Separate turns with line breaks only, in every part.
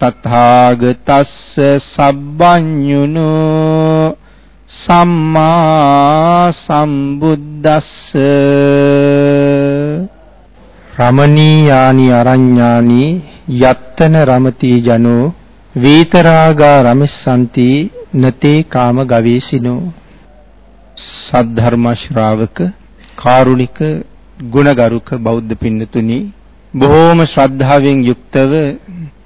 තථාගතස්ස සබ්බඤුනු සම්මා සම්බුද්දස්ස රමණීයානි අරඤ්ඤානි යත්තන රමති ජනෝ වීතරාගා රමස්සanti නතේ කාම ගවේසිනෝ සද්ධර්ම ශ්‍රාවක කාරුණික ගුණගරුක බෞද්ධ පින්නතුනි බොහෝම ශ්‍රද්ධාවෙන් යුක්තව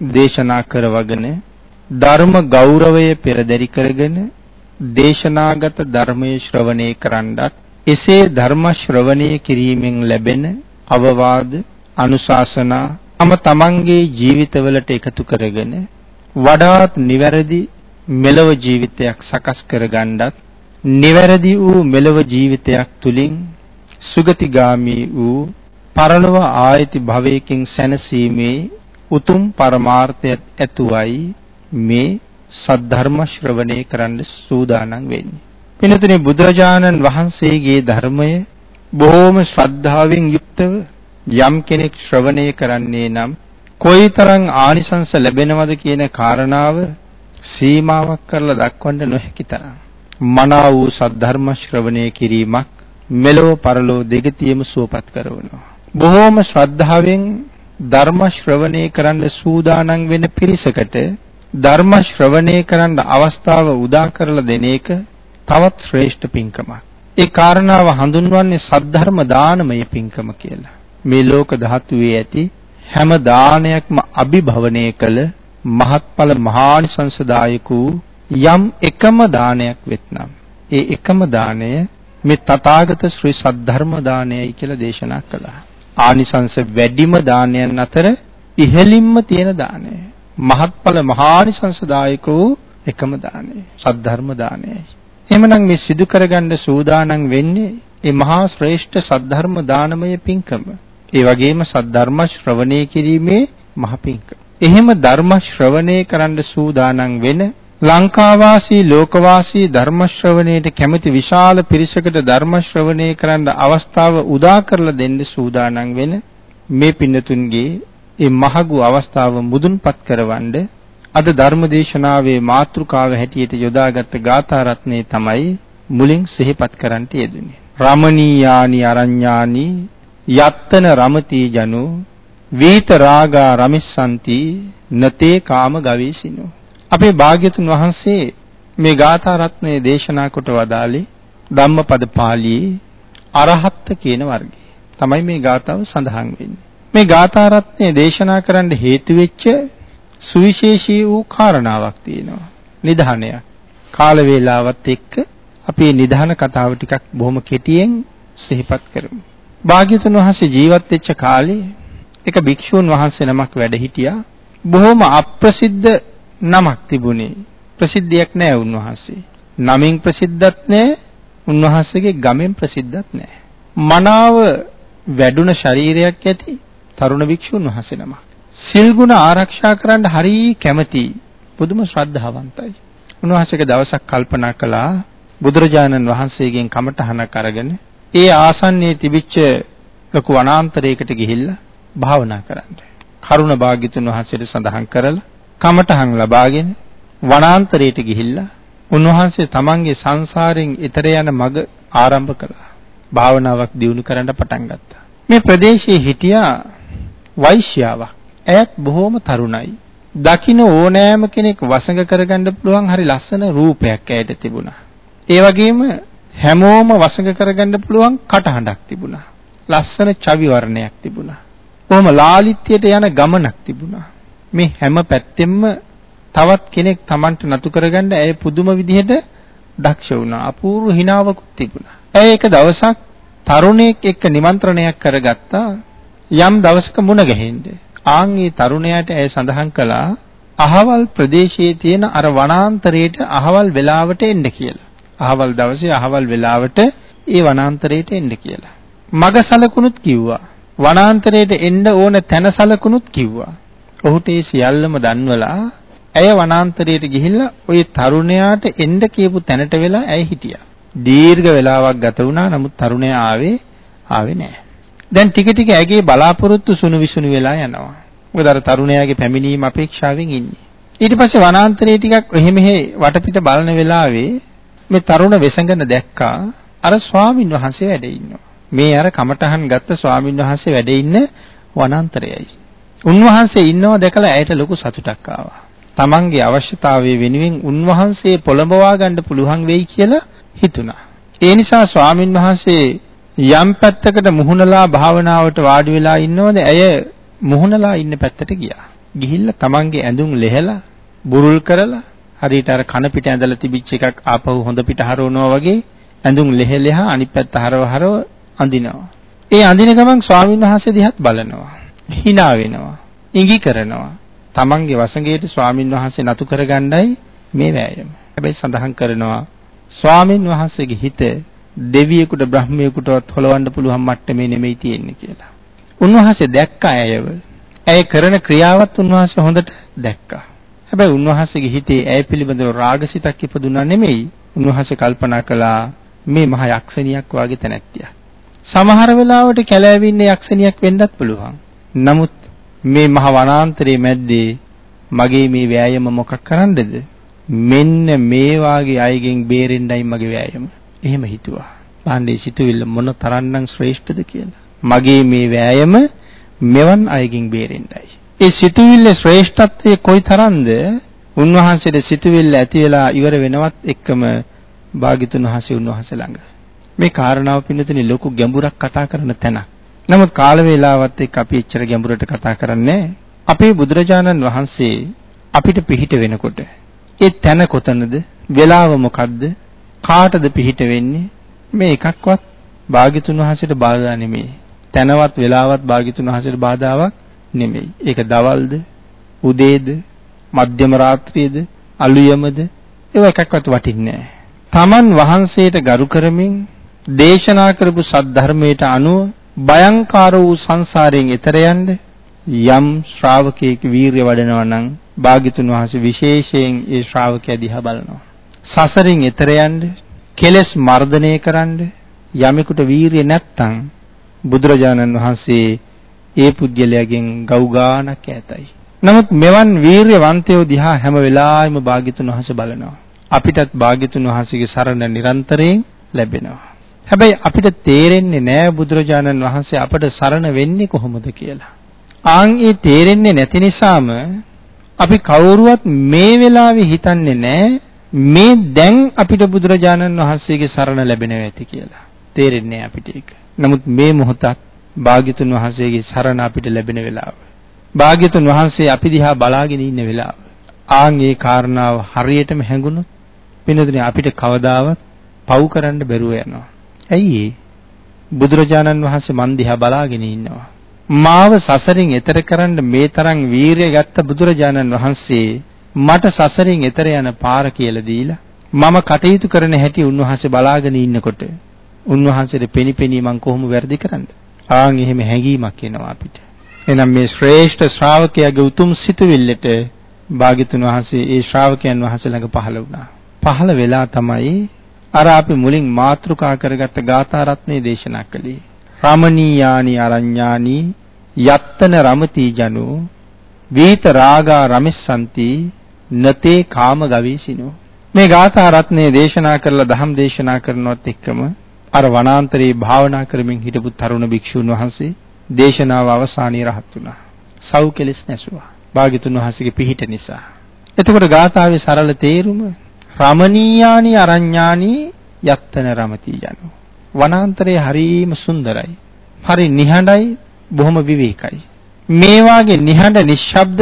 දේශනා කරවගෙන ධර්ම ගෞරවය පෙරදරි කරගෙන දේශනාගත ධර්මයේ ශ්‍රවණය කරන්නත් එසේ ධර්ම ශ්‍රවණය කිරීමෙන් ලැබෙන අවවාද අනුශාසනා තම තමන්ගේ ජීවිතවලට එකතු කරගෙන වඩාත් නිවැරදි මෙලව ජීවිතයක් සකස් කරගන්නත් නිවැරදි වූ මෙලව ජීවිතයක් තුලින් සුගතිගාමී වූ පරලොව ආයති භවයකින් සැනසීමේ උතුම් පරමාර්ථය ඇතුවයි මේ සද්ධර්ම ශ්‍රවණය කරන්න සූදානම් වෙන්නේ. පින්තුනේ බුදුරජාණන් වහන්සේගේ ධර්මය බොහෝම ශ්‍රද්ධාවෙන් යුක්තව යම් කෙනෙක් ශ්‍රවණය කරන්නේ නම් කොයිතරම් ආනිසංස ලැබෙනවද කියන කාරණාව සීමාවක් කරලා දක්වන්න නොහැකි තරම් මනා වූ සද්ධර්ම ශ්‍රවණය කිරීමක් මෙලොව පරලොව දෙගතියම සුවපත් කරවනවා බොහෝම ශ්‍රද්ධාවෙන් ධර්ම ශ්‍රවණය කරන්න සූදානම් වෙන පිරිසකට ධර්ම ශ්‍රවණය කරන්න අවස්ථාව උදා කරලා දෙන එක තවත් ශ්‍රේෂ්ඨ පින්කමක් ඒ කාරණාව හඳුන්වන්නේ සද්ධර්ම දානමය පින්කම කියලා. මේ ලෝක ධාතුවේ ඇති හැම දානයක්ම අභිභවනය කළ මහත්ඵල මහානිසංසදායක වූ යම් එකම දානයක් වෙත්නම් ඒ එකම දාණය මේ තථාගත ශ්‍රී සද්ධර්ම දානයයි කියලා දේශනා කළා. ආනිසංස වැඩිම දානයන් අතර ඉහළින්ම තියෙන දානය. මහත්ඵල මහානිසංසදායක වූ එකම දානය. සද්ධර්ම දානයයි. එහෙමනම් මේ සිදු කරගන්න සූදානම් වෙන්නේ මේ මහා ශ්‍රේෂ්ඨ සද්ධර්ම දානමය පින්කම. ඒ වගේම සද්ධර්ම ශ්‍රවණය කිරීමේ මහ පින්කම. එහෙම ධර්ම ශ්‍රවණය කරන්න සූදානම් වෙන ලංකාවාසී ලෝකවාසී ධර්ම ශ්‍රවණයට කැමති විශාල පිරිසකට ධර්ම ශ්‍රවණය කරන්න අවස්ථාව උදා කරලා දෙන්න සූදානම් වෙන මේ පින්නතුන්ගේ ඒ මහඟු අවස්ථාව මුදුන්පත් කරවන්න අද ධර්ම දේශනාවේ මාතෘකාව හැටියට යොදාගත් ගාථා රත්නය තමයි මුලින් සිහිපත් කරන්නට යෙදුනේ. රමණීයානි අරඤ්ඤානි යත්තන රමති ජනු වීත රාගා රමිස්සanti නතේ කාම ගවේසිනෝ අපේ භාග්‍යතුන් වහන්සේ මේ ගාථා රත්නයේ දේශනා කොට වදාළේ ධම්මපද පාළියේ අරහත් කියන වර්ගය. තමයි මේ ගාථාව සඳහන් වෙන්නේ. මේ ගාථා රත්නයේ දේශනා කරන්න හේතු වෙච්ච සුවිශේෂී වූ කාරණාවක් තියෙනවා. නිධානයක්. කාල වේලාවත් එක්ක අපි නිධාන කතාව ටිකක් බොහොම කෙටියෙන් සිහිපත් කරමු. භාග්‍යතුන් වහන්සේ ජීවත් වෙච්ච කාලේ එක භික්ෂූන් වහන්සේ නමක් වැඩ හිටියා. බොහොම අප්‍රසිද්ධ නමක් තිබුණේ. ප්‍රසිද්ධියක් නෑ උන්වහන්සේ. නමින් ප්‍රසිද්ධත් නෑ උන්වහන්සේගේ ගමෙන් ප්‍රසිද්ධත් නෑ. මනාව වැඩුණ ශරීරයක් ඇති තරුණ භික්ෂුන් වහන්සේ නමක්. සිල් ගුණ ආරක්ෂා කරන්න හරි කැමති පුදුම ශ්‍රද්ධාවන්තයි. උන්වහන්සේක දවසක් කල්පනා කළා බුදුරජාණන් වහන්සේගෙන් කමඨහනක් අරගෙන ඒ ආසන්නයේ තිබිච්ච ලොකු වනාන්තරයකට ගිහිල්ලා භාවනා කරන්න. කරුණ භාග්‍යතුන් වහන්සේට සඳහන් කරලා කමඨහන් ලබාගෙන වනාන්තරයට ගිහිල්ලා උන්වහන්සේ තමන්ගේ සංසාරයෙන් ඈතර යන මඟ ආරම්භ කළා. භාවනාවක් දියුණු කරන්න පටන් ගත්තා. මේ ප්‍රදේශයේ හිටියා වෛශ්‍යාවක්. ඇයත් බොහොම තරුණයි. දකින්න ඕනෑම කෙනෙක් වසඟ කරගන්න පුළුවන් හරි ලස්සන රූපයක් ඇයට තිබුණා. ඒ වගේම හැමෝම වසඟ කරගන්න පුළුවන් කටහඬක් තිබුණා. ලස්සන චවි වර්ණයක් තිබුණා. කොහොම ලාලිත්‍යයට යන ගමනක් තිබුණා. මේ හැම පැත්තෙම තවත් කෙනෙක් Tamanට නතු කරගන්න ඇය පුදුම විදිහට දක්ෂ වුණා. අපූර්ව හිණාවකුත් තිබුණා. ඇය එක දවසක් තරුණයෙක් එක්ක නිමන්ත්‍රණයක් කරගත්තා යම් දවසක මුණ ගැහෙන්න. ආන් ඒ තරුණයාට ඇය සඳහන් කළා අහවල් ප්‍රදේශයේ තියෙන අර වනාන්තරයට අහවල් වෙලාවට එන්න කියලා. අහවල් දවසේ අහවල් වෙලාවට ඒ වනාන්තරයට එන්න කියලා. මග සලකුණුත් කිව්වා. වනාන්තරයට එන්න ඕන තැන සලකුණුත් කිව්වා. ඔහුට ඒ සියල්ලම දන්වලා ඇය වනාන්තරයට ගිහිල්ලා ওই තරුණයාට එන්න කියපු තැනට වෙලා ඇය හිටියා. දීර්ඝ වෙලාවක් ගත වුණා නමුත් තරුණයා ආවේ ආවේ නැහැ. දැන් ටික ටික ඇගේ බලාපොරොත්තු සුණු විසුණු වෙලා යනවා. මොකද අර තරුණයාගේ පැමිණීම අපේක්ෂාවෙන් ඉන්නේ. ඊට පස්සේ වනාන්තරයේ ටිකක් එහෙ මෙහෙ වටපිට බලන වෙලාවේ මේ තරුණ වෙසඟන දැක්කා අර ස්වාමින් වහන්සේ වැඩ ඉන්නවා. මේ අර කමටහන් ගත්ත ස්වාමින් වහන්සේ වැඩ ඉන්න වනාන්තරයයි. උන්වහන්සේ ඉන්නව දැකලා ඇයට ලොකු සතුටක් ආවා. තමන්ගේ අවශ්‍යතාවය වෙනුවෙන් උන්වහන්සේ පොළඹවා ගන්න පුළුවන් වෙයි කියලා හිතුණා. ඒ නිසා ස්වාමින් වහන්සේ යම් පැත්තකට මුහුණලා භාවනාවට වාඩි වෙලා ඉන්නවද ඇය මුහුණලා ඉන්න පැත්තට ගියා. ගිහිල්ලා තමන්ගේ ඇඳුම් ලෙහලා බුරුල් කරලා හරියට අර කන පිට ඇඳලා තිබිච්ච එකක් ආපහු හොඳ පිට හරවනවා වගේ ඇඳුම් ලෙහෙලෙහා අනිත් පැත්ත හරව හරව අඳිනවා. ඒ අඳින ගමන් ස්වාමින් වහන්සේ දිහාත් බලනවා. Hina වෙනවා. ඉඟි කරනවා. තමන්ගේ වසඟයට ස්වාමින් වහන්සේ නතු කරගන්නයි මේ වෑයම. හැබැයි සඳහන් කරනවා ස්වාමින් වහන්සේගේ හිත දෙවියෙකුට බ්‍රහ්මයෙකුටවත් හොලවන්න පුළුවන් මට්ටමේ නෙමෙයි තියෙන්නේ කියලා. උන්වහන්සේ දැක්ක අයව. ඇය කරන ක්‍රියාවත් උන්වහන්සේ හොඳට දැක්කා. හැබැයි උන්වහන්සේගේ හිතේ ඇය පිළිබඳව රාගසිතක් ඉපදුනා නෙමෙයි. උන්වහන්සේ කල්පනා කළා මේ මහ යක්ෂණියක් වගේ තැනැත්තියක්. සමහර වෙලාවට කැලෑවින්නේ යක්ෂණියක් වෙන්නත් පුළුවන්. නමුත් මේ මහ වනාන්තරයේ මැද්දේ මගේ මේ වෑයම මොකක් කරන්නද? මෙන්න මේ වාගේ අයගෙන් බේරෙන්නයි මගේ වෑයම. එහෙම හිතුවා. පාණ්ඩේ සිතුවිල්ල මොන තරම්නම් ශ්‍රේෂ්ඨද කියලා. මගේ මේ වෑයම මෙවන් අයගෙන් බේරෙන්නයි. ඒ සිතුවිල්ලේ ශ්‍රේෂ්ඨත්වය කොයිතරම්ද? උන්වහන්සේට සිතුවිල්ල ඇති වෙලා ඉවර වෙනවත් එක්කම භාග්‍යතුන් වහන්සේ උන්වහන්සේ ළඟ මේ කාරණාව පින්නතුනි ලොකු ගැඹුරක් කතා කරන තැනක්. නමුත් කාල වේලාවත් එක්ක අපි එච්චර ගැඹුරට කතා කරන්නේ අපේ බුදුරජාණන් වහන්සේ අපිට පිහිට වෙනකොට ඒ තැන කොතනද? වෙලාව මොකද්ද? කාටද පිහිට වෙන්නේ? මේ එකක්වත් භාග්‍යතුන් වහන්සේට බාධා නෙමෙයි. තැනවත් වෙලාවත් භාග්‍යතුන් වහන්සේට බාධාවක් නෙමෙයි. ඒක දවල්ද, උදේද, මධ්‍යම රාත්‍රියේද, අලුයමද ඒව එකක්වත් වටින්නේ නැහැ. තමන් වහන්සේට ගරු කරමින් දේශනා කරපු සද්ධර්මයට අනුව භයංකාර වූ සංසාරයෙන් එතර යන්න යම් ශ්‍රාවකයෙක් වීරිය වඩනවා නම් භාග්‍යතුන් වහන්සේ විශේෂයෙන් ඒ ශ්‍රාවකයා දිහා බලනවා. සසරින් එතර යන්න කෙලෙස් මර්ධනය කරන්න යමෙකුට වීරිය නැත්තම් බුදුරජාණන් වහන්සේ ඒ පුද්ගලයාගෙන් ගව් ගානක් ඈතයි. නමුත් මෙවන් වීරියවන්තයෝ දිහා හැම වෙලාවෙම භාග්‍යතුන් වහන්සේ බලනවා. අපිටත් භාග්‍යතුන් වහන්සේගේ සරණ නිරන්තරයෙන් ලැබෙනවා. හැබැයි අපිට තේරෙන්නේ නෑ බුදුරජාණන් වහන්සේ අපට සරණ වෙන්නේ කොහොමද කියලා. ආන් ඒ තේරෙන්නේ නැති නිසාම අපි කවුරුවත් මේ වෙලාවේ හිතන්නේ නෑ මේ දැන් අපිට බුදුරජාණන් වහන්සේගේ සරණ ලැබෙනවා ඇති කියලා. තේරෙන්නේ අපිට ඒක. නමුත් මේ මොහොතත් භාග්‍යතුන් වහන්සේගේ සරණ අපිට ලැබෙන වෙලාව. භාග්‍යතුන් වහන්සේ අපි දිහා බලාගෙන ඉන්න වෙලාව. ආන් ඒ කාරණාව හරියටම හැඟුණොත් වෙනදුනේ අපිට කවදාවත් පව් කරන්න බැරුව යනවා. ඇයි බුදුරජාණන් වහන්සේ මන් දිහා බලාගෙන ඉන්නවා. මාව සසරින් එතර කරන්න මේ තරම් වීරිය ගත්ත බුදුරජාණන් වහන්සේ මට සසරින් එතර යන පාර කියලා දීලා මම කටයුතු කරන හැටි උන්වහන්සේ බලාගෙන ඉන්නකොට උන්වහන්සේට පෙනිපෙනී මං කොහොම වැරදි කරන්නද? ආන් එහෙම හැඟීමක් එනවා අපිට. එහෙනම් මේ ශ්‍රේෂ්ඨ ශ්‍රාවකයාගේ උතුම් සිතුවිල්ලට භාග්‍යතුන් වහන්සේ ඒ ශ්‍රාවකයන් වහන්සේ ළඟ පහළ වුණා. පහළ වෙලා තමයි අර අපි මුලින් මාතෘකා කරගත්ත ගාථා රත්නේ දේශනා කළේ. රමණීයානි අරඤ්ඤානි යත්තන රමති ජනු වීත රාගා රමිස්සanti නතේ කාම ගවීසිනෝ මේ ගාථා රත්නේ දේශනා කරලා ධම් දේශනා කරනවත් එක්කම අර වනාන්තරේ භාවනා කරමින් හිටපු තරුණ භික්ෂුන් වහන්සේ දේශනාව අවසානයේ රහත් වුණා. සව් කෙලස් නැසුවා. භාග්‍යතුන් වහන්සේගේ පිහිට නිසා. එතකොට ගාථාවේ සරල තේරුම රමණීයානි අරඤ්ඤානි යත්තන රමති යනු. වනාන්තරය හරීම සුන්දරයි. හරි නිහඬයි, බොහොම විවේකයි. මේ වාගේ නිහඬ නිශ්ශබ්ද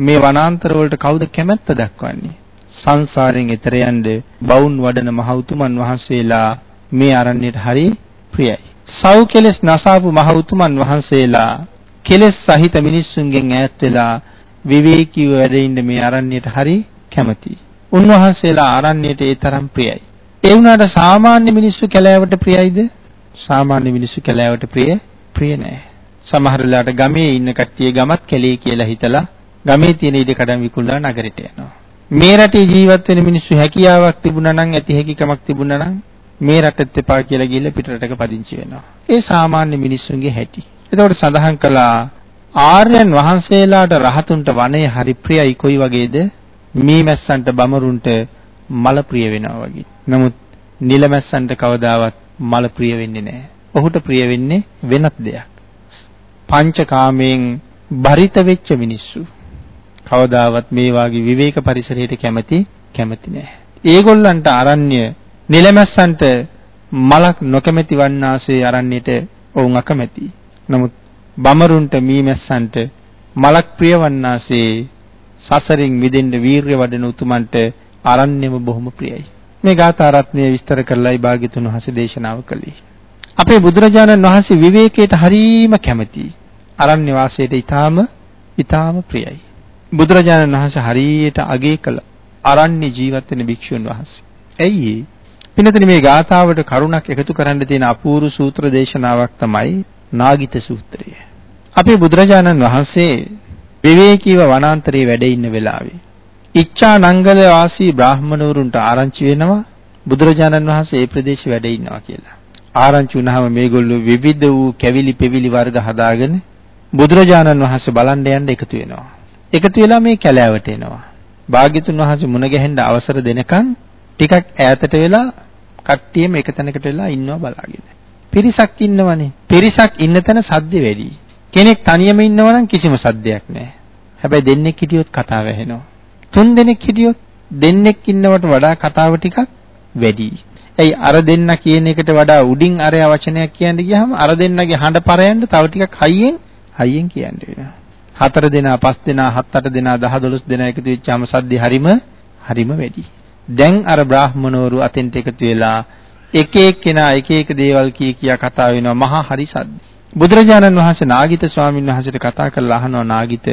මේ වනාන්තර වලට කවුද කැමැත්ත දක්වන්නේ? සංසාරයෙන් එතර යන්න බවුන් වඩන මහ උතුමන් වහන්සේලා මේ අරණ්‍යයට හරි ප්‍රියයි. සව් කෙලස් නසාපු මහ උතුමන් වහන්සේලා කෙලස් සහිත මිනිස්සුන්ගෙන් ඈත් වෙලා විවේකීව වැඩ ඉන්න මේ අරණ්‍යයට හරි කැමතියි. උන්වහන්සේලා අරණ්‍යයට ඒ තරම් ප්‍රියයි. ඒ වුණාට සාමාන්‍ය මිනිස්සු කැලෑවට ප්‍රියයිද? සාමාන්‍ය මිනිස්සු කැලෑවට ප්‍රිය ප්‍රිය නෑ. සමහර වෙලාවට ගමේ ඉන්න කට්ටිය ගමත් කැලේ කියලා හිතලා ගමේ තියෙන ඉඩ කඩම් විකුණලා නගරෙට යනවා. මේ රටේ ජීවත් වෙන මිනිස්සු හැකියාවක් තිබුණා නම් ඇති හැකියාවක් තිබුණා නම් මේ රටෙත් එපා කියලා ගිහලා පිටරටක පදිංචි වෙනවා. ඒ සාමාන්‍ය මිනිස්සුන්ගේ හැටි. එතකොට සඳහන් කළා ආර්යයන් වහන්සේලාට රහතුන්ට වනයේ හරි ප්‍රියයි කොයි වගේද? මීමැස්සන්ට බමරුන්ට මල ප්‍රිය වෙනවා වගේ. නමුත් නිලමැස්සන්ට කවදාවත් මල ප්‍රිය වෙන්නේ නැහැ. ඔහුට ප්‍රිය වෙන්නේ වෙනත් දෙයක්. පංචකාමයෙන් බරිත වෙච්ච මිනිස්සු කවදාවත් මේ වාගේ විවේක පරිසරයට කැමති කැමති නැහැ. ඒගොල්ලන්ට අරණ්‍ය නිලමැස්සන්ට මලක් නොකමැති වන්නාසේ අරන්නේට ඔවුන් අකමැති. නමුත් බමරුන්ට මීමැස්සන්ට මලක් ප්‍රිය වන්නාසේ සසරින් මිදෙන්න වීරිය වඩන උතුමන්ට අරන්නේම බොහොම ප්‍රියයි. මේ ගාථා රත්නය විස්තර කරලායි භාග්‍යතුන් වහන්සේ දේශනාව කළේ. අපේ බුදුරජාණන් වහන්සේ විවේකයට හරීම කැමතියි. අරණ්‍ය වාසයට ඊටාම ඊටාම ප්‍රියයි. බුදුරජාණන් වහන්සේ හරියට අගය කළ අරණ්‍ය ජීවත් වෙන භික්ෂුන් වහන්සේ. ඇයි ඒ? පින්නතනි මේ ගාථාවට කරුණක් එකතු කරන්න තියෙන අපූර්ව සූත්‍ර දේශනාවක් තමයි නාගිත සූත්‍රය. අපේ බුදුරජාණන් වහන්සේ විවේකීව වනාන්තරයේ වැඩ ඉන්න වෙලාවේ ඉච්ඡා නංගල වාසී බ්‍රාහ්මණවරුන්ට ආරංචි වෙනවා බුදුරජාණන් වහන්සේ ඒ ප්‍රදේශේ වැඩ ඉන්නවා කියලා. ආරංචි වුණාම මේගොල්ලෝ විවිධ වූ කැවිලි පෙවිලි වර්ග හදාගෙන බුදුරජාණන් වහන්සේ බලන්න යන්න එකතු වෙනවා. එකතු වෙලා මේ කැලෑවට එනවා. භාග්‍යතුන් වහන්සේ මුණ ගැහෙන්න අවසර දෙනකන් ටිකක් ඈතට වෙලා කට්ටියම එක තැනකට වෙලා ඉන්නවා බලාගෙන. පිරිසක් ඉන්නවනේ. පිරිසක් ඉන්න තැන සද්ද වැඩි. කෙනෙක් තනියම ඉන්නවනම් කිසිම සද්දයක් නැහැ. හැබැයි දෙන්නෙක් හිටියොත් කතාව ඇහෙනවා. තුන් දෙනෙක් හිටියොත් දෙන්නෙක් ඉන්නවට වඩා කතාව ටිකක් වැඩි. එයි අර දෙන්න කියන එකට වඩා උඩින් අරය වචනයක් කියන්න ගියාම අර දෙන්නගේ හඬ පරයන්ට තව ටිකක් හයියෙන් හයියෙන් කියන්න වෙනවා. හතර දෙනා, පස් දෙනා, හත් අට දෙනා, 10 12 දෙනා එකතු වෙච්චාම සද්දේ හරිම හරිම වැඩි. දැන් අර බ්‍රාහ්මණවරු අතෙන්ට එකතු වෙලා එක එක්කෙනා එක එක දේවල් කී කියා කතා වෙනවා මහා හරි සද්ද. බුදුරජාණන් වහන්සේ නාගිත ස්වාමීන් වහන්සේට කතා කරලා අහනවා නාගිත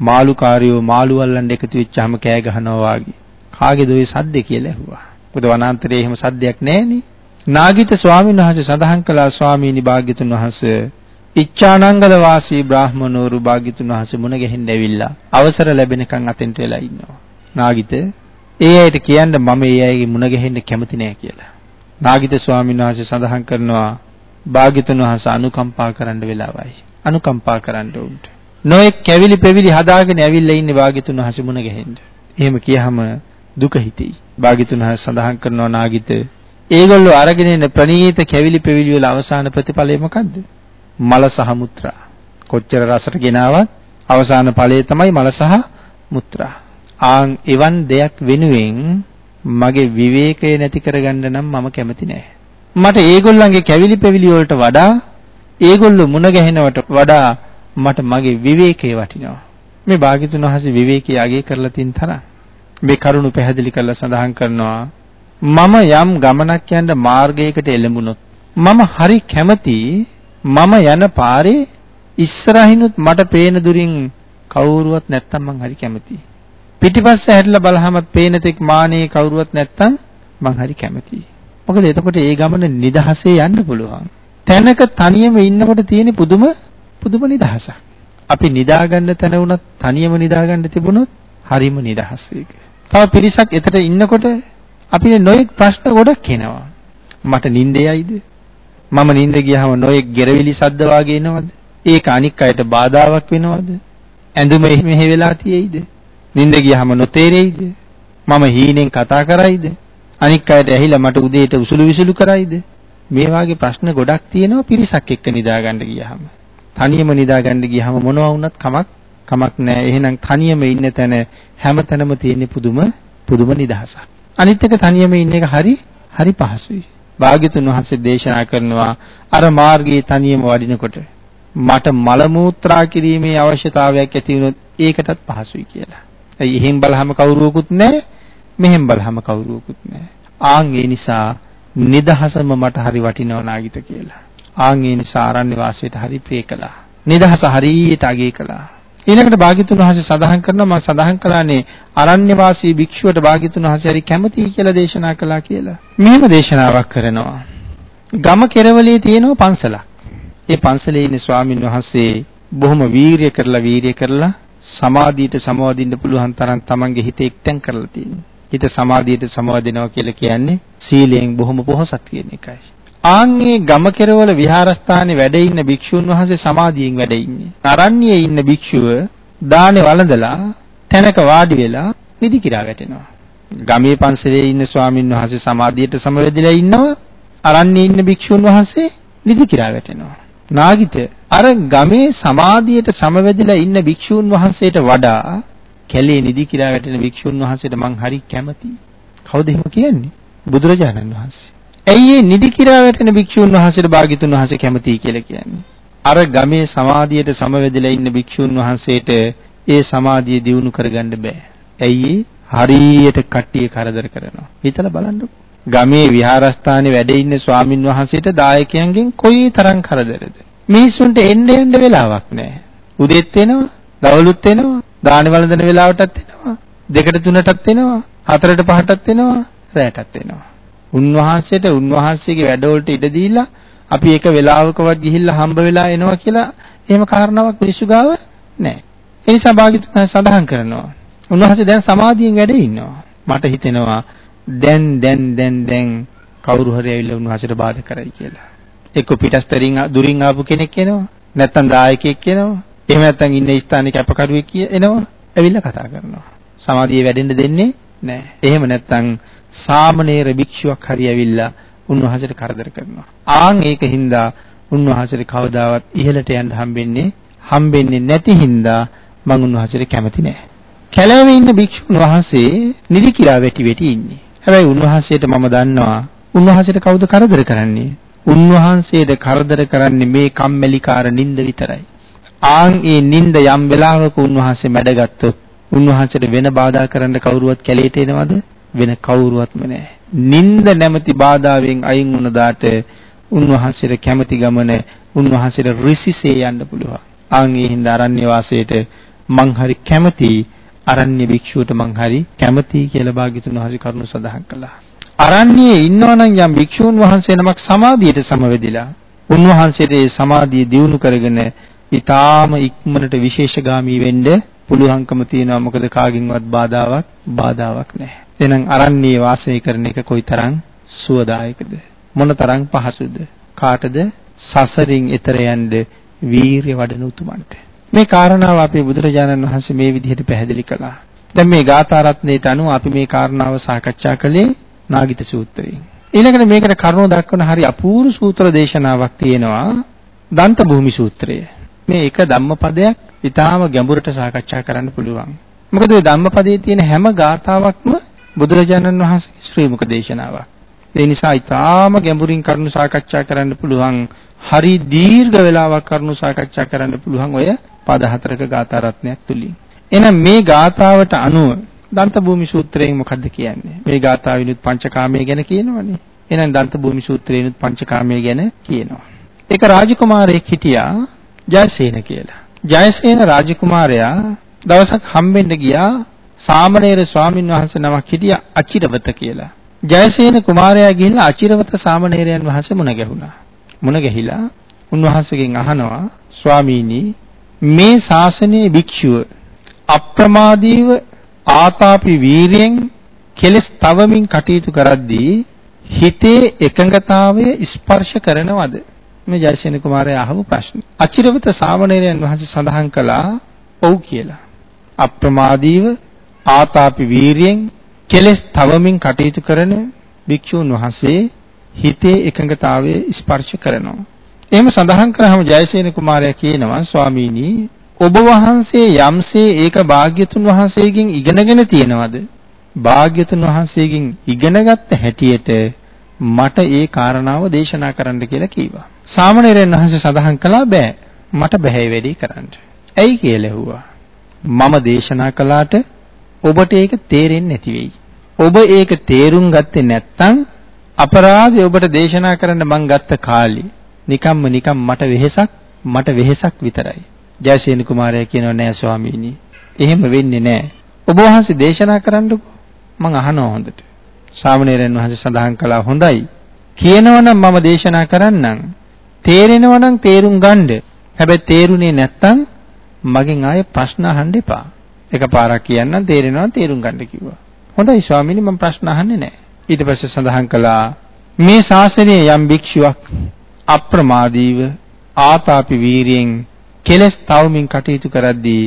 මාළුකාරයෝ මාළු අල්ලන්න එකතු වෙච්චාම කෑ ගහනවා වාගේ. කාගේද ওই සද්දේ කියලා ඇහුවා. මොකද වනාන්තරයේ එහෙම සද්දයක් නැහෙනේ. නාගිත ස්වාමීන් වහන්සේ සඳහන් කළා ස්වාමීනි භාග්‍යතුන් වහන්සේ ඉච්ඡානංගල වාසී බ්‍රාහ්මනෝරු භාග්‍යතුන් වහන්සේ මුණ ගැහෙන්න ඇවිල්ලා අවසර ලැබෙනකන් අතෙන්ට වෙලා ඉන්නවා. නාගිත ඒ අයට කියන්න මම ඒ අයගේ මුණ ගැහෙන්න කැමති නෑ කියලා. නාගිත ස්වාමීන් වහන්සේ සඳහන් කරනවා භාග්‍යතුන් වහන්සේ අනුකම්පා කරන්න වෙලාවයි. අනුකම්පා කරන්න උන්ට. නොඑක් කැවිලි පෙවිලි හදාගෙන ඇවිල්ලා ඉන්නේ භාග්‍යතුන් වහන්සේ මුණ ගැහෙන්න. එහෙම කියහම දුක හිතෙයි. භාග්‍යතුන් වහන්සේ සඳහන් කරනවා නාගිත ඒගොල්ලෝ අරගෙන එන ප්‍රණීත කැවිලි පෙවිලි වල අවසාන ප්‍රතිඵලය මොකද්ද? මල සහ මුත්‍රා. කොච්චර රසට ගෙනාවත් අවසාන ඵලය තමයි මල සහ මුත්‍රා. ආන් එවන් දෙයක් වෙනුවෙන් මගේ විවේකය නැති කරගන්න නම් මම කැමති නෑ. මට ඒගොල්ලන්ගේ කැවිලි පෙවිලි වලට වඩා ඒගොල්ලෝ මුණ ගැහෙනවට වඩා මට මගේ විවේකය වටිනවා. මේ භාග්‍යතුන් වහන්සේ විවේකී යගේ කරලා තින් තරම් මේ කරුණ පැහැදිලි කරලා සඳහන් කරනවා මම යම් ගමනක් යන්න මාර්ගයකට එළඹුණොත් මම හරි කැමති මම යන පාරේ ඉස්සරහිනුත් මට පේන දුරින් කවුරුවත් නැත්තම් මං හරි කැමතියි. පිටිපස්ස හැරිලා බලහමත් පේන තෙක් මානේ කවුරුවත් නැත්තම් මං හරි කැමතියි. මොකද එතකොට ඒ ගමන නිදහසේ යන්න පුළුවන්. තැනක තනියම ඉන්නකොට තියෙන පුදුම පුදුම නිදහසක්. අපි නිදාගන්න තැන වුණත් තනියම නිදාගන්න තිබුණොත් හරිම නිදහස් ඒක. තව පිරිසක් එතට ඉන්නකොට අපිට නොයෙක් ප්‍රශ්න ගොඩක් එනවා. මට නිින්දයයිද? මම නිින්ද ගියාම නොයෙක් ගෙරවිලි සද්ද වාගේ එනවද? ඒක අනික් අයට බාධාවක් වෙනවද? ඇඳුම මෙහෙ වෙලා තියෙයිද? නිින්ද ගියාම නොතේරෙයිද? මම හීනෙන් කතා කරයිද? අනික් අයට ඇහිලා මට උදේට උසුළු විසුළු කරයිද? මේ වාගේ ප්‍රශ්න ගොඩක් තියෙනවා පිරිසක් එක්ක නිදාගන්න ගියාම. තනියම නිදාගන්න ගියාම මොනවා වුණත් කමක් කමක් නැහැ. එහෙනම් තනියම ඉන්න තැන හැමතැනම තියෙන පුදුම පුදුම නිදහසක්. අනිත් එක තනියම ඉන්න එක හරි හරි පහසුයි. භාග්‍යතුන් වහන්සේ දේශනා කරනවා අර මාර්ගයේ තනියම වඩිනකොට මට මල මූත්‍රා කිරීමේ අවශ්‍යතාවයක් ඇති වුණොත් ඒකටත් පහසුයි කියලා. ඇයි එහෙන් බලහම කවුරුවකුත් නැහැ මෙහෙන් බලහම කවුරුවකුත් නැහැ. ආන් ඒ නිසා නිදහසම මට හරි වටිනව නාගිත කියලා. ආන් ඒ නිසා ආරණ්‍ය වාසයට හරි ප්‍රිය කළා. නිදහස හරියට අගය කළා. ඊළඟට භාග්‍යතුන් වහන්සේ සඳහන් කරනවා මම සඳහන් කළානේ අරණ්‍ය වාසී භික්ෂුවට භාග්‍යතුන් වහන්සේ හරි කැමතියි කියලා දේශනා කළා කියලා. මෙහෙම දේශනාවක් කරනවා. ගම කෙරවලේ තියෙන පන්සලක්. ඒ පන්සලේ ඉන්න ස්වාමින් වහන්සේ බොහොම වීරිය කරලා වීරිය කරලා සමාධියට සමවදින්න පුළුවන් තරම් තමන්ගේ හිත එක්තෙන් කරලා තියෙනවා. හිත සමාධියට සමවදිනවා කියලා කියන්නේ සීලයෙන් බොහොම පොහසත් කියන එකයි. ආන්ගේ ගම කෙරවල විහාරස්ථානයේ වැඩ ඉන්න භික්ෂුන් වහන්සේ සමාධියෙන් වැඩ ඉන්නේ. අරණ්‍යයේ ඉන්න භික්ෂුව දානේ වළඳලා තැනක වාඩි වෙලා නිදි කිරා වැටෙනවා. ගමේ පන්සලේ ඉන්න ස්වාමින් වහන්සේ සමාධියට සමවැදිලා ඉන්නවා. අරණ්‍යයේ ඉන්න භික්ෂුන් වහන්සේ නිදි කිරා වැටෙනවා. නාගිත අර ගමේ සමාධියට සමවැදිලා ඉන්න භික්ෂුන් වහන්සේට වඩා කැලේ නිදි කිරා වැටෙන භික්ෂුන් වහන්සේට මං හරි කැමතියි. කවුද එහෙම කියන්නේ? බුදුරජාණන් වහන්සේ. ඇයි මේ නිදි කිරා වැටෙන භික්ෂුන් වහන්සේට භාග්‍යතුන් වහන්සේ කැමතියි කියලා කියන්නේ? අර ගමේ සමාධියට සමවැදලා ඉන්න භික්ෂුන් වහන්සේට ඒ සමාධිය දියුණු කරගන්න බෑ. ඇයි හරියට කට්ටිය කරදර කරනවා. හිතලා බලන්නකෝ. ගමේ විහාරස්ථානයේ වැඩ ඉන්න ස්වාමින් වහන්සේට දායකයන්ගෙන් කොයි තරම් කරදරද? මිනිස්සුන්ට එන්න එන්න වෙලාවක් නැහැ. උදෙත් එනවා, දවලුත් එනවා, දාන වළඳන වෙලාවටත් එනවා, දෙකට තුනටත් එනවා, හතරට පහටත් එනවා, රැටත් එනවා. උන්වහන්සේට උන්වහන්සේගේ වැඩවලට ඉඩ දීලා අපි එක වෙලාවකවත් ගිහිල්ලා හම්බ වෙලා එනවා කියලා එහෙම කාරණාවක් මිනිස්සු ගාව නැහැ. ඒ නිසා භාග්‍යතුන් සඳහන් කරනවා. උන්වහන්සේ දැන් සමාධියෙන් වැඩ ඉන්නවා. මට හිතෙනවා දැන් දැන් දැන් දැන් කවුරු හරි ඇවිල්ලා උන්වහන්සේට බාධා කරයි කියලා. එක්ක පිටස්තරින් දුරින් ආපු කෙනෙක් එනවා. නැත්තම් දායකයෙක් එනවා. එහෙම නැත්තම් ඉන්න ස්ථානයේ කැපකරුවෙක් එනවා. ඇවිල්ලා කතා කරනවා. සමාධිය වැඩෙන්න දෙන්නේ නැහැ. එහෙම නැත්තම් සාමණේර භික්ෂුවක් හරි ඇවිල්ලා උන්වහන්සේට කරදර කරනවා. ආන් ඒකින්ද උන්වහන්සේට කවදාවත් ඉහළට යන්න හම්බෙන්නේ හම්බෙන්නේ නැති හින්දා මම උන්වහන්සේට කැමති නෑ. කැලෑවේ ඉන්න භික්ෂුන් වහන්සේ නිදි කිරා වැටි වැටි ඉන්නේ. හැබැයි උන්වහන්සේට මම දන්නවා උන්වහන්සේට කවුද කරදර කරන්නේ? උන්වහන්සේට කරදර කරන්නේ මේ කම්මැලිකාර නිନ୍ଦ විතරයි. ආන් ඒ නිନ୍ଦ යම් වෙලාවක උන්වහන්සේ මැඩගත්තොත් උන්වහන්සේට වෙන බාධා කරන්න කවුරුවත් කැලේට එනවද? වෙන කවුරුවත්ම නැහැ. නිନ୍ଦ නැමැති බාධාවෙන් අයින් වුණ දාට උන්වහන්සේට කැමැති ගමන උන්වහන්සේට ඍෂිසේ යන්න පුළුවන්. ආන් ඒ හින්දා අරණ්‍ය වාසයේට මං හරි කැමැතියි අරණ්‍ය භික්ෂුවට මං හරි කැමතියි කියලා භාග්‍යතුන් වහන්සේ කරුණු සඳහන් කළා. අරණ්‍යයේ ඉන්නවනම් යම් භික්ෂුන් වහන්සේ නමක් සමාධියට සමවැදිලා උන්වහන්සේට ඒ සමාධිය දියුණු කරගෙන ඊටාම ඉක්මනට විශේෂගාමී වෙන්න පුළුවන්කම තියෙනවා මොකද කාගින්වත් බාධාවක් බාධාවක් නැහැ. එහෙනම් අරණ්‍යයේ වාසය කරන එක කොයිතරම් සුවදායකද මොනතරම් පහසුද කාටද සසරින් එතර යන්න වීරිය වඩන උතුමන්ට මේ කාරණාව අපේ බුදුරජාණන් වහන්සේ මේ විදිහට පැහැදිලි කළා. දැන් මේ ගාථා රත්නයට අනුව අපි මේ කාරණාව සාකච්ඡා කළේ නාගිත සූත්‍රයෙන්. ඊළඟට මේකට කරුණු දක්වන හරි අපූර්ව සූත්‍ර දේශනාවක් තියෙනවා දන්ත භූමි සූත්‍රය. මේ එක ධම්මපදයක් ඊටාම ගැඹුරට සාකච්ඡා කරන්න පුළුවන්. මොකද ওই ධම්මපදයේ තියෙන හැම ගාථාවක්ම බුදුරජාණන් වහන්සේගේ ශ්‍රී මුඛ දේශනාවක්. ඒ නිසා ඊටාම ගැඹුරින් කරුණු සාකච්ඡා කරන්න පුළුවන් හරි දීර්ඝ වේලාවක් කරුණු සාකච්ඡා කරන්න පුළුවන් ඔය පද හතරක ගාථා රත්නයක් තුලින්. එහෙනම් මේ ගාථාවට අනුව දන්ත භූමි සූත්‍රයෙන් මොකද්ද කියන්නේ? මේ ගාථාවිනුත් පංචකාමයේ ගැන කියනවනේ. එහෙනම් දන්ත භූමි සූත්‍රේනුත් පංචකාමයේ ගැන කියනවා. ඒක රාජකුමාරයෙක් හිටියා ජයසේන කියලා. ජයසේන රාජකුමාරයා දවසක් හම්බෙන්න ගියා සාමණේර ස්වාමින් වහන්සේ නමක් හිටියා අචිරවත කියලා. ජයසේන කුමාරයා ගිහිල්ලා අචිරවත සාමණේරයන් වහන්සේ මුණ ගැහුණා. මුණ ගැහිලා උන්වහන්සේගෙන් අහනවා ස්වාමීනි මේ ශාසනයේ භික්ෂුව අප්‍රමාදීව ආතාපි වීරියෙන් කෙලස් තවමින් කටයුතු කරද්දී හිතේ එකඟතාවය ස්පර්ශ කරනවද මේ ජයසේන කුමාරයා අහපු ප්‍රශ්න. අචිරවත සාමණේරයන් වහන්සේ සඳහන් කළා ඔව් කියලා. අප්‍රමාදීව ආතාපි වීරියෙන් කෙලස් තවමින් කටයුතු කරන භික්ෂුන් වහන්සේ හිතේ එකඟතාවය ස්පර්ශ කරනවා. එහෙම සඳහන් කරාම ජයසේන කුමාරයා කියනවා ස්වාමීනි ඔබ වහන්සේ යම්සේ ඒක භාග්‍යතුන් වහන්සේගෙන් ඉගෙනගෙන තියෙනවද? භාග්‍යතුන් වහන්සේගෙන් ඉගෙනගත්ත හැටියට මට ඒ කාරණාව දේශනා කරන්න කියලා කිව්වා. සාමණේරයන් වහන්සේ සඳහන් කළා බෑ. මට බෑ වැඩි කරන්න. ඇයි කියලා ඇහුවා. මම දේශනා කළාට ඔබට ඒක තේරෙන්නේ නැති වෙයි. ඔබ ඒක තේරුම් ගත්තේ නැත්නම් අපරාධය ඔබට දේශනා කරන්න මං ගත්ත කාලේ නිකම්ම නිකම් මට වෙහෙසක් මට වෙහෙසක් විතරයි. ජයසේන කුමාරයා කියනවා නෑ ස්වාමීනි. එහෙම වෙන්නේ නෑ. ඔබ වහන්සේ දේශනා කරන්නකෝ. මං අහනවා හොඳට. ශාමණේරයන් වහන්සේ සඳහන් කළා හොඳයි. කියනවනම් මම දේශනා කරන්නම්. තේරෙනවනම් තේරුම් ගන්න. හැබැයි තේරුනේ නැත්තම් මගෙන් ආයේ ප්‍රශ්න අහන්න එපා. එකපාරක් කියන්නම් තේරෙනවා තේරුම් ගන්න කිව්වා. හොඳයි ස්වාමීනි මම ප්‍රශ්න අහන්නේ නැහැ. ඊට පස්සේ සඳහන් කළා මේ ශාසනයේ යම් භික්ෂුවක් අප්‍රමාදීව ආතාපි වීරියෙන් කෙලස් තවමින් කටයුතු කරද්දී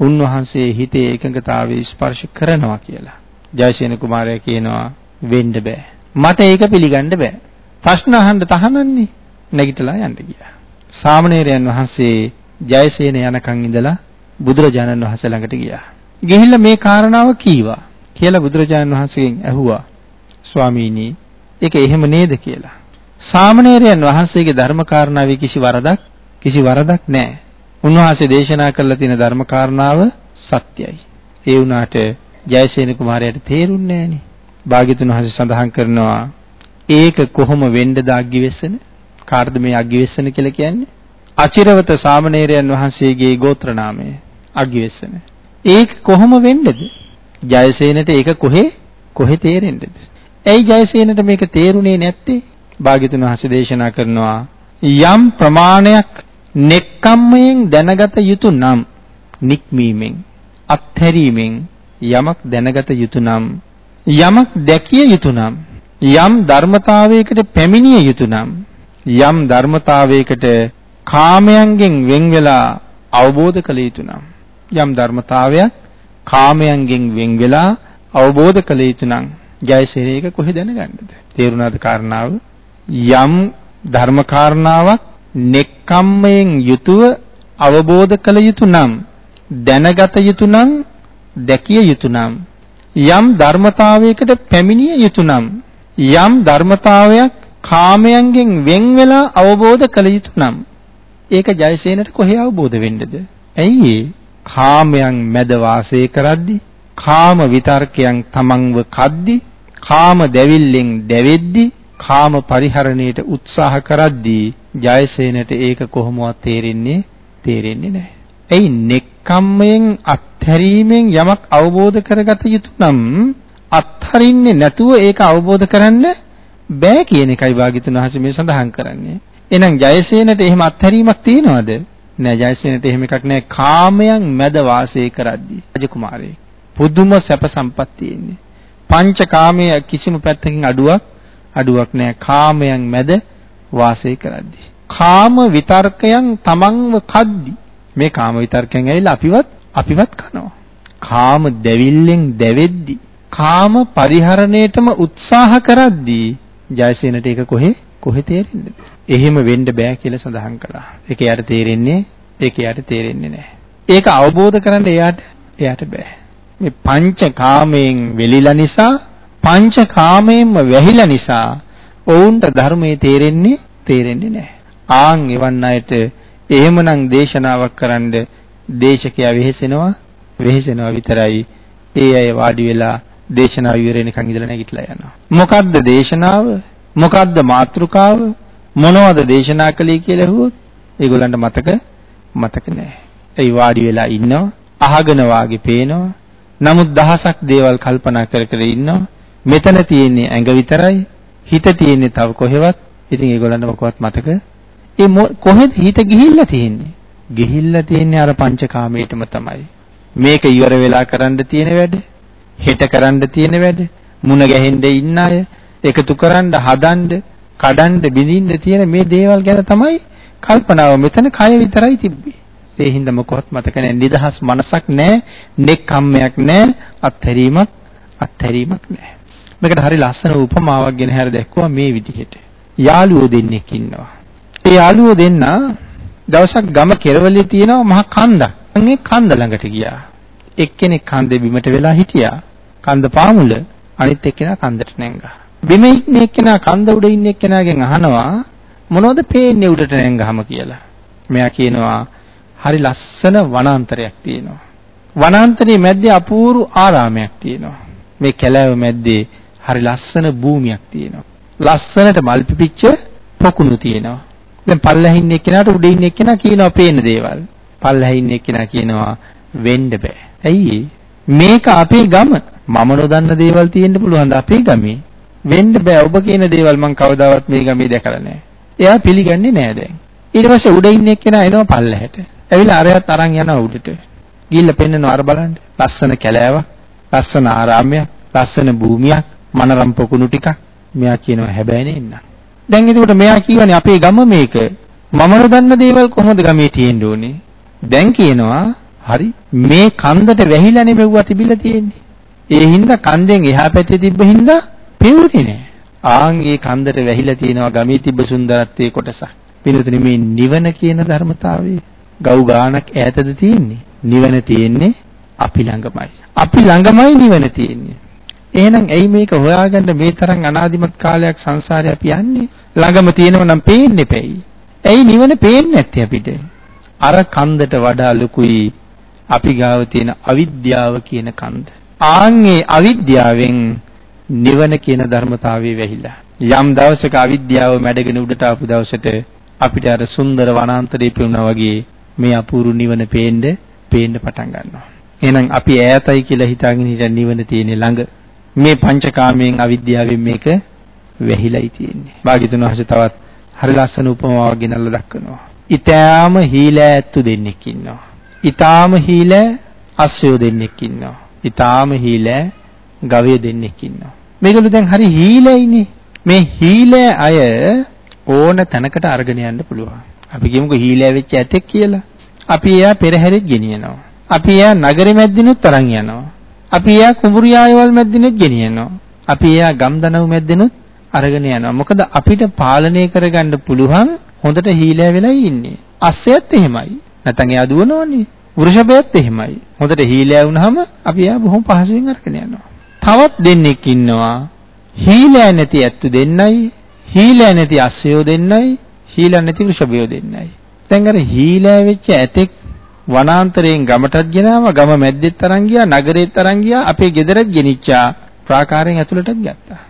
උන්වහන්සේ හිතේ එකඟතාවය ස්පර්ශ කරනවා කියලා. ජයසේන කුමාරයා කියනවා වෙන්න බෑ. මට ඒක පිළිගන්න බෑ. ප්‍රශ්න අහන්න තහනන්නේ නැගිටලා යන්න ගියා. සාමණේරයන් වහන්සේ ජයසේන යනකන් ඉඳලා බුදුරජාණන් වහන්සේ ළඟට ගියා. ගිහිල්ලා මේ කාරණාව කීවා කියලා බුදුරජාණන් වහන්සේගෙන් ඇහුවා. ස්වාමීනි, ඒක එහෙම නේද කියලා. සාමණේරයන් වහන්සේගේ ධර්ම කාරණාවේ කිසි වරදක් කිසි වරදක් නැහැ. උන්වහන්සේ දේශනා කරලා තියෙන ධර්ම කාරණාව සත්‍යයි. ඒ වුණාට ජයසේන කුමාරයාට තේරුන්නේ නැහනේ. භාග්‍යතුන් වහන්සේ සඳහන් කරනවා ඒක කොහොම වෙන්නද අග්ගිවෙස්සන? කාටද මේ අග්ගිවෙස්සන කියලා කියන්නේ? අචිරවත සාමණේරයන් වහන්සේගේ ගෝත්‍ර නාමය අග්ගිවෙස්සන. ඒක කොහොම වෙන්නද? ජයසේනට ඒක කොහේ කොහේ තේරෙන්නද? ඇයි ජයසේනට මේක තේරුනේ නැත්තේ? භාග්‍යතුන් වහන්සේ දේශනා කරනවා යම් ප්‍රමාණයක් නෙක්කම්මයෙන් දැනගත යුතු නම් නික්මීමෙන් අත්හැරීමෙන් යමක් දැනගත යුතු නම් යමක් දැකිය යුතු නම් යම් ධර්මතාවයකට පැමිණිය යුතු නම් යම් ධර්මතාවයකට කාමයන්ගෙන් වෙන් වෙලා අවබෝධ කළ යුතු නම් යම් ධර්මතාවයක් කාමයන්ගෙන් වෙන් වෙලා අවබෝධ කළ යුතු නම් ජයසේනේක කොහෙ දැනගන්නද? තේරුණාද කාරණාව? යම් ධර්ම කාරණාවක් නෙක්කම්මයෙන් යුතුව අවබෝධ කළ යුතු නම් දැනගත යුතු නම් දැකිය යුතු නම් යම් ධර්මතාවයකට පැමිණිය යුතු නම් යම් ධර්මතාවයක් කාමයන්ගෙන් වෙන් වෙලා අවබෝධ කළ යුතු නම් ඒක ජයසේනට කොහේ අවබෝධ වෙන්නද? ඇයි කාමයන් මැද වාසය කරද්දී කාම විතර්කයන් තමන්ව කද්දී කාම දැවිල්ලෙන් දැවෙද්දී කාම පරිහරණයට උත්සාහ කරද්දී ජයසේනට ඒක කොහොමවත් තේරෙන්නේ තේරෙන්නේ නැහැ. එයි නෙක්ඛම්මයෙන් අත්හැරීමෙන් යමක් අවබෝධ කරගත යුතු නම් අත්හරින්නේ නැතුව ඒක අවබෝධ කරන්න බෑ කියන එකයි වාගිතුන් වහන්සේ මේ සඳහන් කරන්නේ. එහෙනම් ජයසේනට එහෙම අත්හැරීමක් තියනවද? නෑ ජයසේනට එහෙම එකක් නෑ. කාමයන් මැද වාසය කරද්දී රජකුමාරයෙක් පුදුම සැප සම්පත් තියෙන්නේ. පංච කාමයේ කිසිම පැත්තකින් අඩුවක් අඩුවක් නෑ. කාමයන් මැද වාසය කරද්දී. කාම විතර්කයන් තමන්ව කද්දී මේ කාම විතර්කයන් ඇවිල්ලා අපිවත් අපිවත් කනවා. කාම දැවිල්ලෙන් දැවෙද්දී කාම පරිහරණයටම උත්සාහ කරද්දී ජයසේනට ඒක කොහේ කොහෙ තේරෙන්නේද? එහෙම වෙන්න බෑ කියලා සඳහන් කළා. ඒක යාට තේරෙන්නේ ඒක යාට තේරෙන්නේ නැහැ. ඒක අවබෝධ කරගන්න එයාට එයාට බෑ. මේ පංච කාමයෙන් වෙලිලා නිසා පංච කාමයෙන්ම වැහිලා නිසා ඔවුන්ට ධර්මයේ තේරෙන්නේ තේරෙන්නේ නැහැ. ආන් එවන් අයට එහෙමනම් දේශනාවක් කරන්න දේශකයා වෙහෙසෙනවා වෙහෙසෙනවා විතරයි ඒ අය වාඩි වෙලා දේශනාව ඉවර වෙනකන් ඉඳලා නැගිටලා යනවා. මොකද්ද දේශනාව? මොකද්ද මාතෘකාව? මොනවද දේශනා කළේ කියලා ඇහුවොත් ඒගොල්ලන්ට මතක මතක නැහැ. ඒ වාඩි වෙලා ඉන්නවා, අහගෙන වාගේ පේනවා. නමුත් දහසක් දේවල් කල්පනා කර කර ඉන්නවා. මෙතන තියෙන්නේ ඇඟ විතරයි. හිත තියෙන්නේ තව කොහෙවත්. ඉතින් ඒගොල්ලන්ට මොකවත් මතක ඒ කොහෙද හිත ගිහිල්ලා තියෙන්නේ? ගිහිල්ලා තියෙන්නේ අර පංචකාමයටම තමයි. මේක ඉවර වෙලා කරන්න තියෙන වැඩ, හෙට කරන්න තියෙන වැඩ, මුණ ගැහෙන්න ඉන්න අය, එකතු කරන්න, හදන්න, කඩන්න, බිඳින්න තියෙන මේ දේවල් ගැන තමයි කල්පනාව. මෙතන කය විතරයි තිබ්බේ. ඒ හින්දා මොකවත් මතක නැහැ. නිදහස් මනසක් නැහැ, නෙක්ඛම්මයක් නැහැ, අත්හැරීමක් අත්හැරීමක් නැහැ. මේකට හරි ලස්සන උපමාවක් ගෙන හැර දැක්කුවා මේ විදිහට. යාළුවෝ දෙන්නෙක් ඉන්නවා. ඒ යාළුවෝ දෙන්න දවසක් ගම කෙරවලේ තියෙන මහ කන්දක්. මේ කන්ද ළඟට ගියා. එක්කෙනෙක් කන්දේ බිමට වෙලා හිටියා. කන්ද පාමුල අනිත් එක්කෙනා කන්දට නැංගා. බිම ඉන්න එක්කෙනා කන්ද උඩ ඉන්න එක්කෙනාගෙන් අහනවා මොනවද පේන්නේ උඩට නැංගාම කියලා. මෙයා කියනවා හරි ලස්සන වනාන්තරයක් තියෙනවා. වනාන්තරයේ මැද්දේ අපූර්ව ආරාමයක් තියෙනවා. මේ කැලෑව මැද්දේ හරි ලස්සන භූමියක් තියෙනවා. ලස්සනට මල් පිපිච්ච පොකුණු තියෙනවා. දැන් පල්ලෙහින් ඉන්න එක්කෙනාට උඩ ඉන්න එක්කෙනා කියනවා පේන දේවල්. පල්ලෙහින් ඉන්න එක්කෙනා කියනවා වෙන්න බෑ. ඇයි මේක අපේ ගම. මම නොදන්න දේවල් තියෙන්න පුළුවන් අපේ ගමේ. වෙන්න බෑ ඔබ කියන දේවල් මම කවදාවත් මේ ගමේ දැකලා නැහැ. එයා පිළිගන්නේ නැහැ දැන්. ඊට පස්සේ උඩ ඉන්න එක්කෙනා එනවා පල්ලෙහාට. ඇවිල්ලා අරයත් අරන් යනවා උඩට. ගිහිල්ලා පෙන්නනවා අර බලන්න. ලස්සන කැලෑවක්, ලස්සන ආරාමයක්, ලස්සන භූමියක්, මනරම් පොකුණු ටිකක්. මෙයා කියනවා හැබැයි නේ දැන් එතකොට මෙයා කියවනේ අපේ ගම මේක. මම නොදන්න දේවල් කොහොමද ගමේ තියෙන්න ඕනේ? දැන් කියනවා හරි මේ කන්දට වැහිලානේ මෙව්වා තිබිලා තියෙන්නේ. ඒ හින්දා කන්දෙන් එහා පැත්තේ තිබ්බ හින්දා පෙවුනේ නෑ. ආන් ඒ කන්දට වැහිලා තියෙනවා ගමේ තිබ්බ සුන්දරත්වයේ කොටසක්. පිළිතුරු මේ නිවන කියන ධර්මතාවය ගව් ගානක් ඈතද තියෙන්නේ? නිවන තියෙන්නේ අපි ළඟමයි. අපි ළඟමයි නිවන තියෙන්නේ. එහෙනම් ඇයි මේක හොයාගන්න මේ තරම් අනාදිමත් කාලයක් සංසාරේ අපි යන්නේ? ළඟම තියෙනව නම් පේන්නේ පැයි. ඇයි නිවන පේන්නේ නැත්තේ අපිට? අර කන්දට වඩා ලොකුයි අපි ගාව තියෙන අවිද්‍යාව කියන කන්ද. ආන්ගේ අවිද්‍යාවෙන් නිවන කියන ධර්මතාවය වැහිලා. යම් දවසක අවිද්‍යාව මැඩගෙන උඩට ආපු දවසට අපිට අර සුන්දර වනාන්තරේ පෙනුනා වගේ මේ අපූර්ව නිවන පේන්න පේන්න පටන් ගන්නවා. එහෙනම් අපි ඈතයි කියලා හිතාගෙන හිටිය නිවන තියෙන ළඟ මේ පංචකාමයෙන් අවිද්‍යාවෙන් මේක වැහිලායි තියෙන්නේ. භාග්‍යතුන් වහන්සේ තවත් හරි ලස්සන උපමාවක් ගෙනල්ලා දක්වනවා. ඊටාම හීලෑ ඇත්තු දෙන්නෙක් ඉන්නවා. ඊටාම හීලෑ අස්සයෝ දෙන්නෙක් ඉන්නවා. ඊටාම හීලෑ ගවය දෙන්නෙක් ඉන්නවා. මේගොල්ලෝ දැන් හරි හීලෑයිනේ. මේ හීලෑ අය ඕන තැනකට අරගෙන යන්න පුළුවන්. අපි කියමුකෝ හීලෑ වෙච්ච ඇතෙක් කියලා. අපි එයා පෙරහැරෙත් ගෙනියනවා. අපි එයා නගරෙ මැද්දිනුත් තරන් යනවා. අපි එයා කුඹුරු යායවල් මැද්දිනුත් ගෙනියනවා. අපි එයා ගම්දනව් මැද්දිනුත් අරගෙන යනවා. මොකද අපිට පාලනය කරගන්න පුළුවන් හොඳට හීලෑ වෙලා ඉන්නේ. අස්සයත් එහෙමයි. නැත්නම් එයා දුවනවනේ. වෘෂභයත් එහෙමයි. හොඳට හීලෑ වුණාම අපි එයා බොහොම පහසුවෙන් අරගෙන යනවා. තවත් දෙන්නෙක් ඉන්නවා. හීලෑ නැති ඇත්තු දෙන්නයි. හීලෑ නැති අස්සයෝ දෙන්නයි. හීලෑ නැති වෘෂභයෝ දෙන්නයි. දැන් අර හීලෑ වෙච්ච ඇතෙක් වනාන්තරයෙන් ගමටත් ගෙනාව ගම මැද්දෙත් තරන් ගියා නගරෙත් තරන් ගියා අපේ ගෙදරත් ගෙනිච්චා ප්‍රාකාරයෙන් ඇතුළටත් ගත්තා.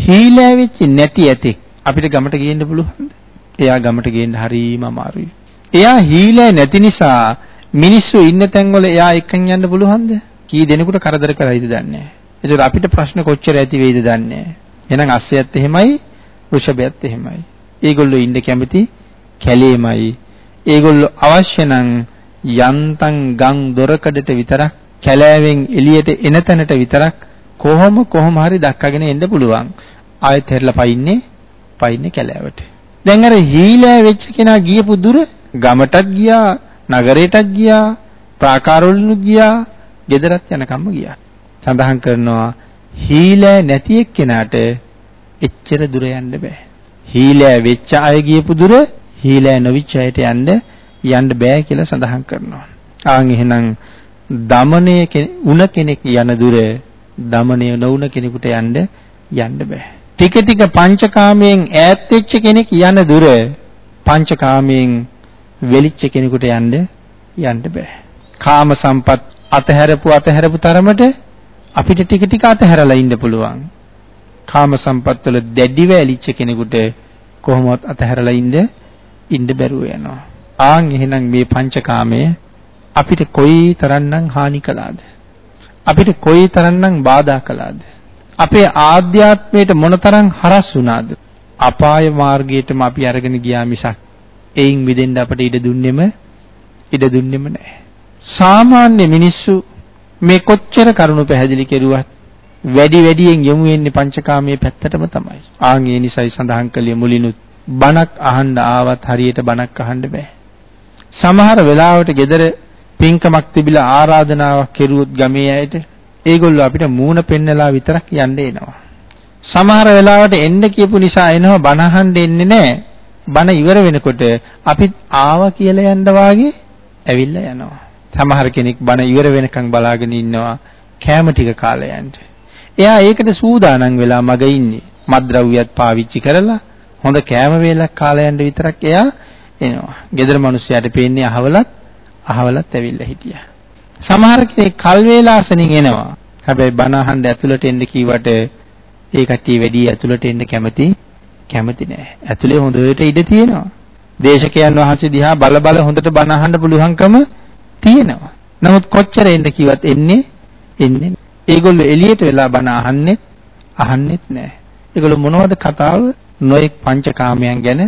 හීලෑ වෙච්ච නැති ඇතෙක් අපිට ගමට ගේන්න පුළුවන්ද? එයා ගමට ගේන්න හරීම අමාරුයි. එයා හීලෑ නැති නිසා මිනිස්සු ඉන්න තැන්වල එයා එක්කන් යන්න පුළුවන්ද කී දෙනෙකුට කරදර කරයිද දන්නේ නැහැ ඒතර අපිට ප්‍රශ්න කොච්චර ඇති වෙයිද දන්නේ නැහැ. එහෙනම් අස්සයත් එහෙමයි, වෘෂභයත් එහෙමයි. ඒගොල්ලෝ ඉන්න කැමති කැලේමයි. ඒගොල්ලෝ අවශ්‍ය නම් යන්තම් ගම් දොරකඩට විතරක් කැලෑවෙන් එළියට එන තැනට විතරක් කොහොම කොහොම හරි දක්කගෙන එන්න පුළුවන්. ආයෙත් හැරිලා පයින්නේ පයින්නේ කැලෑවට. දැන් අර හීලෑ වෙච්ච කෙනා ගියපු දුර ගමටත් ගියා, නගරයටත් ගියා, ප්‍රාකාරවලුත් ගියා, ගෙදරත් යනකම්ම ගියා. සඳහන් කරනවා හීලෑ නැති එක්කෙනාට එච්චර දුර යන්න බෑ. හීලෑ වෙච්ච අය ගියපු දුර හීලෑ නොවිච්ච අයට යන්න යන්න බෑ කියලා සඳහන් කරනවා. ආන් එහෙනම් දමණය උන කෙනෙක් යන දුර දමණය නොවුන කෙනෙකුට යන්න යන්න බෑ. ටික ටික පංචකාමයෙන් ඈත් වෙච්ච කෙනෙක් යන දුර පංචකාමයෙන් වෙලිච්ච කෙනෙකුට යන්න යන්න බෑ. කාම සම්පත් අතහැරපු අතහැරපු තරමට අපිට ටික ටික අතහැරලා ඉන්න පුළුවන්. කාම සම්පත් වල දැඩිව ඇලිච්ච කෙනෙකුට කොහොමවත් අතහැරලා ඉන්න ඉන්න බැරුව යනවා. ආන් එහෙනම් මේ පංචකාමය අපිට කොයි තරම්නම් හානි කළාද? අපිට කොයි තරම්නම් බාධා කළාද? අපේ ආධ්‍යාත්මයට මොනතරම් හරස් වුණාද? අපාය මාර්ගයටම අපි අරගෙන ගියා මිසක් එයින් මිදෙන්න අපට ඉඩ දුන්නෙම ඉඩ දුන්නෙම නැහැ. සාමාන්‍ය මිනිස්සු මේ කොච්චර කරුණු පැහැදිලි කෙරුවත් වැඩි වැඩියෙන් යොමු වෙන්නේ පංචකාමයේ පැත්තටම තමයි. ආන් ඒ නිසයි සඳහන් කළේ මුලිනුත් බණක් අහන්න ආවත් හරියට බණක් අහන්න බෑ. සමහර වෙලාවට gedara පින්කමක් තිබිලා ආරාධනාවක් කෙරුවොත් ගමේ අයට ඒගොල්ලෝ අපිට මූණ පෙන්නලා විතරක් යන්න එනවා. සමහර වෙලාවට එන්න කියපු නිසා එනවා බණ අහන්න එන්නේ නැහැ. බණ ඉවර වෙනකොට අපිත් ආවා කියලා යන්න වාගේ ඇවිල්ලා යනවා. සමහර කෙනෙක් බණ ඉවර වෙනකන් බලාගෙන ඉන්නවා කෑම ටික කාලා යන්න. එයා ඒකට සූදානම් වෙලා මග ඉන්නේ. මත්ද්‍රව්‍යත් පාවිච්චි කරලා හොඳ කෑම වේලක් කාලා යන්න විතරක් එයා එනවා. gedara මිනිස්සයාට පේන්නේ අහවලත් අහවලත් ඇවිල්ලා හිටියා. සමහර කෙනෙක් කල් වේලාසනින් එනවා. හැබැයි බණ අහන්න ඇතුළට එන්න කීවට ඒ කට්ටිය වැඩි ඇතුළට එන්න කැමති කැමති නෑ. ඇතුලේ හොඳට ඉඩ තියෙනවා. දේශකයන් වහන්සේ දිහා බල බල හොඳට බණ අහන්න පුළුවන්කම තියෙනවා. නමුත් කොච්චර එන්න කිව්වත් එන්නේ එන්නේ ඒගොල්ලෝ එළියට වෙලා බණ අහන්නෙත් අහන්නෙත් නැහැ. ඒගොල්ලෝ මොනවද කතාව නොඑක් පංචකාමයන් ගැන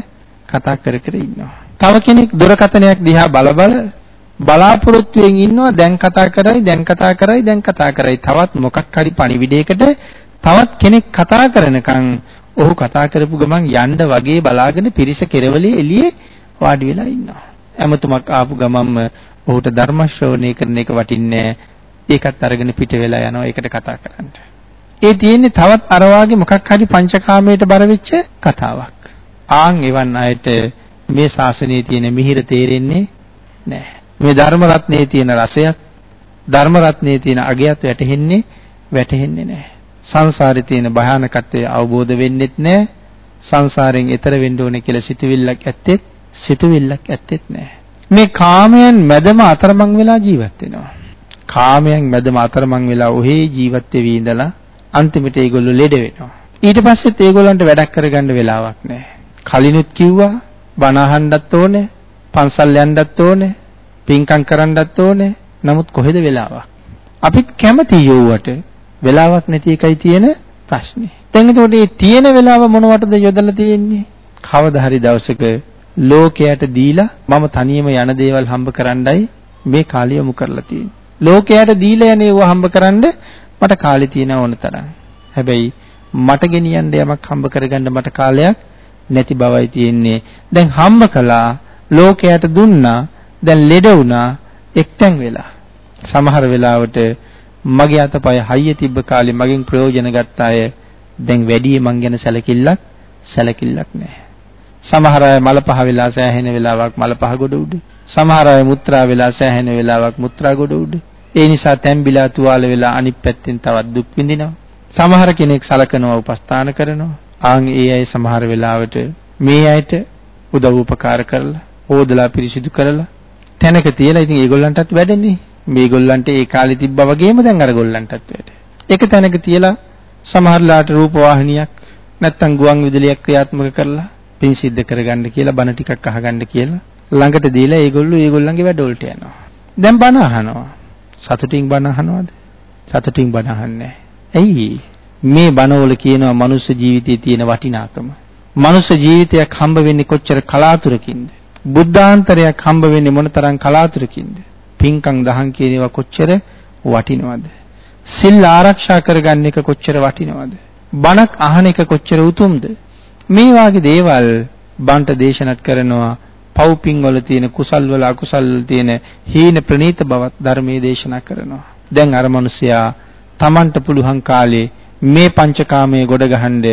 කතා කර කර ඉන්නවා. තව කෙනෙක් දුරකථනයක් දිහා බල බල බලාපොරොත්තුෙන් ඉන්නවා දැන් කතා කරයි දැන් කතා කරයි දැන් කතා කරයි තවත් මොකක් හරි පණිවිඩයකට තවත් කෙනෙක් කතා කරනකන් ඔහු කතා කරපු ගමන් යන්න වගේ බලාගෙන පිරිස කෙරවලේ එළියේ වාඩි වෙලා ඉන්නවා. ඇමතුමක් ආපු ගමන්ම ඔහුට ධර්ම ශ්‍රවණය කරන එක වටින්නේ ඒකත් අරගෙන පිට වෙලා යනවා ඒකට කතා කරන්න. ඒ තියෙන්නේ තවත් අර වාගේ මොකක් හරි පංචකාමයට බර වෙච්ච කතාවක්. ආන් එවන් අයට මේ ශාසනයේ තියෙන මිහිර තේරෙන්නේ නැහැ. මේ ධර්ම රත්නයේ තියෙන රසයත් ධර්ම රත්නයේ තියෙන අගයත් වැටහෙන්නේ වැටහෙන්නේ නැහැ. සංසාරේ තියෙන භයානකත්වය අවබෝධ වෙන්නෙත් නැහැ. සංසාරයෙන් එතර වෙන්න ඕනේ කියලා සිතුවිල්ලක් ඇත්තෙත් සිතුවිල්ලක් ඇත්තෙත් නැහැ. මේ කාමයන් මැදම අතරමං වෙලා ජීවත් වෙනවා. කාමයන් මැදම අතරමං වෙලා ඔහේ ජීවත් වෙවි ඉඳලා අන්තිමට ඒගොල්ලෝ ලෙඩ වෙනවා. ඊට පස්සෙත් ඒගොල්ලන්ට වැඩක් කරගන්න වෙලාවක් නැහැ. කලිනුත් කිව්වා බණ අහන්නත් ඕනේ, පන්සල් යන්නත් ඕනේ, පින්කම් කරන්නත් ඕනේ. නමුත් කොහෙද වෙලාවක්? අපිත් කැමති යෝවට වෙලාවක් නැති එකයි තියෙන ප්‍රශ්නේ. දැන් එතකොට මේ තියෙන වෙලාව මොනවටද යොදලා තියෙන්නේ? කවදා හරි දවසක ලෝකයට දීලා මම තනියම යන දේවල් හම්බ කරන්නයි මේ කාලය යොමු කරලා තියෙන්නේ. ලෝකයට දීලා යන ඒවා හම්බ කරන්න මට කාලේ තියෙන ඕන තරම්. හැබැයි මට ගෙනියන්න යමක් හම්බ කරගන්න මට කාලයක් නැති බවයි තියෙන්නේ. දැන් හම්බ කළා ලෝකයට දුන්නා දැන් ලෙඩ වුණා එක්තැන් වෙලා. සමහර වෙලාවට මගේ අතපය හයිය තිබ්බ කාලේ මගෙන් ප්‍රයෝජන ගත්ත අය දැන් වැඩි මං ගැන සැලකිල්ලක් සැලකිල්ලක් නැහැ. සමහර අය මල පහ වෙලා සෑහෙන වෙලාවක් මල පහ ගොඩ උඩ. සමහර අය මුත්‍රා වෙලා සෑහෙන වෙලාවක් මුත්‍රා ගොඩ උඩ. ඒ නිසා තැම්බිලා තුවාල වෙලා අනිත් පැත්තෙන් තවත් දුක් විඳිනවා. සමහර කෙනෙක් සලකනවා උපස්ථාන කරනවා. ආන් ඒ අය සමහර වෙලාවට මේ අයට උදව් උපකාර කරලා, හොදලා පිරිසිදු කරලා තැනක තියලා ඉතින් ඒගොල්ලන්ටත් වැඩනේ. මේගොල්ලන්ට ඒ කාලේ තිබ්බා වගේම දැන් අර ගොල්ලන්ටත් වැඩ. එක තැනක තියලා සමහරලාට රූප වාහිනියක් නැත්තම් ගුවන් විදුලියක් ක්‍රියාත්මක කරලා පින් සිද්ධ කරගන්න කියලා බණ ටිකක් අහගන්න කියලා ළඟට දීලා ඒගොල්ලෝ ඒගොල්ලන්ගේ වැඩවලට යනවා. දැන් බණ අහනවා. සතුටින් බණ අහනවද? සතුටින් බණ අහන්නේ ඇයි? මේ බණවල කියනවා මනුස්ස ජීවිතයේ තියෙන වටිනාකම. මනුස්ස ජීවිතයක් හම්බ වෙන්නේ කොච්චර කලාතුරකින්ද? බුද්ධාන්තරයක් හම්බ වෙන්නේ මොනතරම් කලාතුරකින්ද? පින්කම් දහම් කියන ඒවා කොච්චර වටිනවද? සිල් ආරක්ෂා කරගන්න එක කොච්චර වටිනවද? බණක් අහන එක කොච්චර උතුම්ද? මේ වාගේ දේවල් බන්ට දේශනත් කරනවා පව් පින් වල තියෙන කුසල් වල අකුසල් වල තියෙන හීන ප්‍රනීත බවත් ධර්මයේ දේශනා කරනවා. දැන් අර මිනිසයා Tamanට පුළුවන් කාලේ මේ පංචකාමයේ ගොඩ ගහනද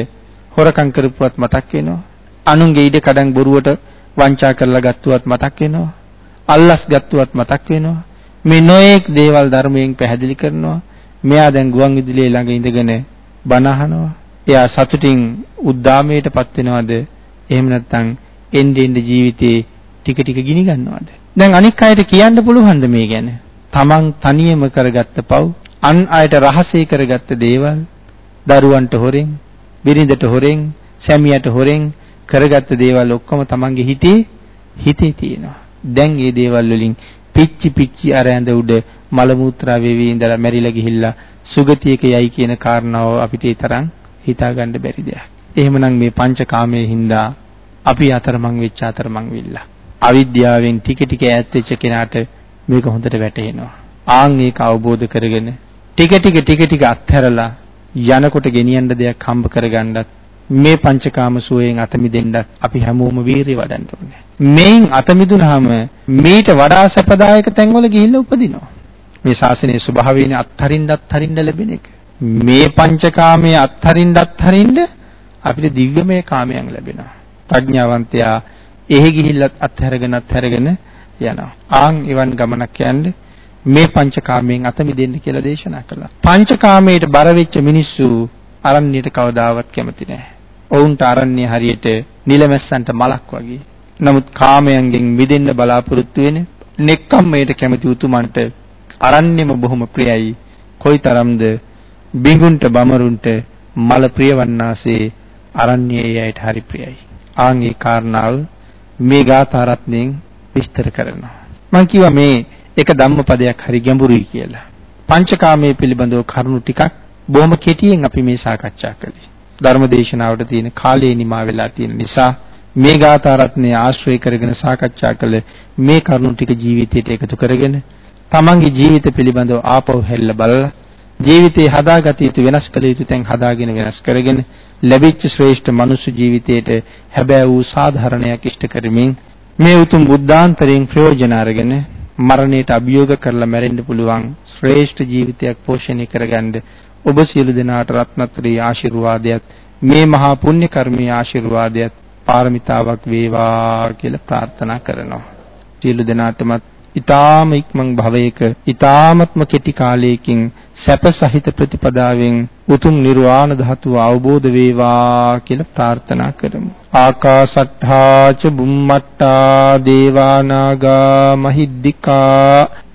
හොරකම් කරපුවත් මතක් වෙනවා. අනුන්ගේ ඉඩ කඩන් බොරුවට වංචා කරලා ගත්තුවත් මතක් වෙනවා. අල්ලස් ගත්තුවත් මතක් වෙනවා. මේ නොඑක් දේවල් ධර්මයෙන් පැහැදිලි කරනවා. මෙයා දැන් ගුවන් විදුලියේ ළඟ ඉඳගෙන බණ අහනවා. එයා සතුටින් උද්දාමයටපත් වෙනවද? එහෙම නැත්නම් එන්නේ එන්නේ ජීවිතේ ටික ටික ගිනි ගන්නවද? දැන් අනික් අයට කියන්න පුළුවන්ද මේ ගැන? Taman තනියම කරගත්ත පව්, අන් අයට රහසේ කරගත්ත දේවල්, දරුවන්ට හොරෙන්, බිරිඳට හොරෙන්, සැමියාට හොරෙන් කරගත්ත දේවල් ඔක්කොම Tamanගේ හිතේ හිතේ තියෙනවා. දැන් මේ දේවල් වලින් පිච්චි පිච්චි අර ඇඳ උඩ මල මුත්‍රා වෙවි ඉඳලා මැරිලා ගිහිල්ලා සුගතියක යයි කියන කාරණාව අපිට ඒ තරම් හිතා ගන්න බැරි දෙයක්. එහෙමනම් මේ පංචකාමයේ හින්දා අපි අතරමං වෙච්ච අතරමං විල්ලා. අවිද්‍යාවෙන් ටික ටික ඈත් වෙච්ච කෙනාට මේක හොඳට වැටහෙනවා. ආන් ඒක අවබෝධ කරගෙන ටික ටික ටික ටික අත්හැරලා යනකොට ගෙනියන්න දෙයක් හම්බ කරගන්නත් මේ පංචකාම සුවයෙන් අත මිදෙන්නත් අපි හැමෝම වීරිය වඩන්න ඕනේ. මේන් අත මිදුනහම මීට වඩා සැපදායක තැන්වල ගිහිල්ලා උපදිනවා. මේ ශාසනයේ ස්වභාවයෙන් අත්හරින්න අත්හරින්න ලැබෙන එක. මේ පංචකාමයේ අත්හරින්න අත්හරින්න අපිට දිව්‍යමය කාමයන් ලැබෙනවා. ප්‍රඥාවන්තයා එහි ගිහිල්ලත් අත්හැරගෙන අත්හැරගෙන යනවා. ආන් එවන් ගමනක් යන්නේ මේ පංචකාමයෙන් අත මිදෙන්න කියලා දේශනා කළා. පංචකාමයට බර වෙච්ච මිනිස්සු අරණ්‍යයට කවදාවත් කැමති නැහැ. ඔවුන්ට අරණ්‍ය හරියට නිලමැස්සන්ට මලක් වගේ. නමුත් කාමයන්ගෙන් මිදෙන්න බලාපොරොත්තු වෙන නෙක්ඛම්මයට කැමති උතුමන්ට අරණ්‍යම බොහොම ප්‍රියයි. කොයිතරම්ද බිඟුන්ට බමරුන්ට මල ප්‍රියවන්නාසේ අරණ්‍යයේ යයිට හරි ප්‍රියයි. ආන් ඒ කාරණාව මේ ගාථා රත්නයෙන් විස්තර කරනවා. මම කිව්වා මේ එක ධම්මපදයක් හරි ගැඹුරුයි කියලා. පංචකාමයේ පිළිබඳව කරුණු ටිකක් බොහොම කෙටියෙන් අපි මේ සාකච්ඡා කළේ. ධර්මදේශනාවට තියෙන කාලය නිමා වෙලා තියෙන නිසා මේ ගාථා රත්නය ආශ්‍රය කරගෙන සාකච්ඡා කළ මේ කරුණු ටික ජීවිතයට එකතු කරගෙන තමන්ගේ ජීවිත පිළිබඳව ආපහු හැල්ල බලලා ජීවිතේ හදාගත යුතු වෙනස් කළ යුතු තැන් හදාගෙන වෙනස් කරගෙන ලැබිච්ච ශ්‍රේෂ්ඨ මනුෂ්‍ය ජීවිතයට හැබෑ වූ සාධාරණයක් ඉෂ්ට කරමින් මේ උතුම් බුද්ධාන්තරයෙන් ප්‍රයෝජන අරගෙන මරණයට අභියෝග කරලා මැරෙන්න පුළුවන් ශ්‍රේෂ්ඨ ජීවිතයක් පෝෂණය කරගන්න ඔබ සියලු දෙනාට රත්නත්‍රී ආශිර්වාදයක් මේ මහා පුණ්‍ය කර්මයේ ආශිර්වාදයක් පාරමිතාවක් වේවා කියලා ප්‍රාර්ථනා කරනවා. සියලු දෙනාටමත් ඊ타ම ඉක්මන් භවයක ඊ타මත්ම කෙටි කාලයකින් සැප සහිත ප්‍රතිපදාවෙන් උතුම් නිර්වාණ ධාතුව අවබෝධ වේවා කියලා ප්‍රාර්ථනා කරමු. ආකාසට්ඨා ච බුම්මට්ඨා දේවා නාග මහිද්దికා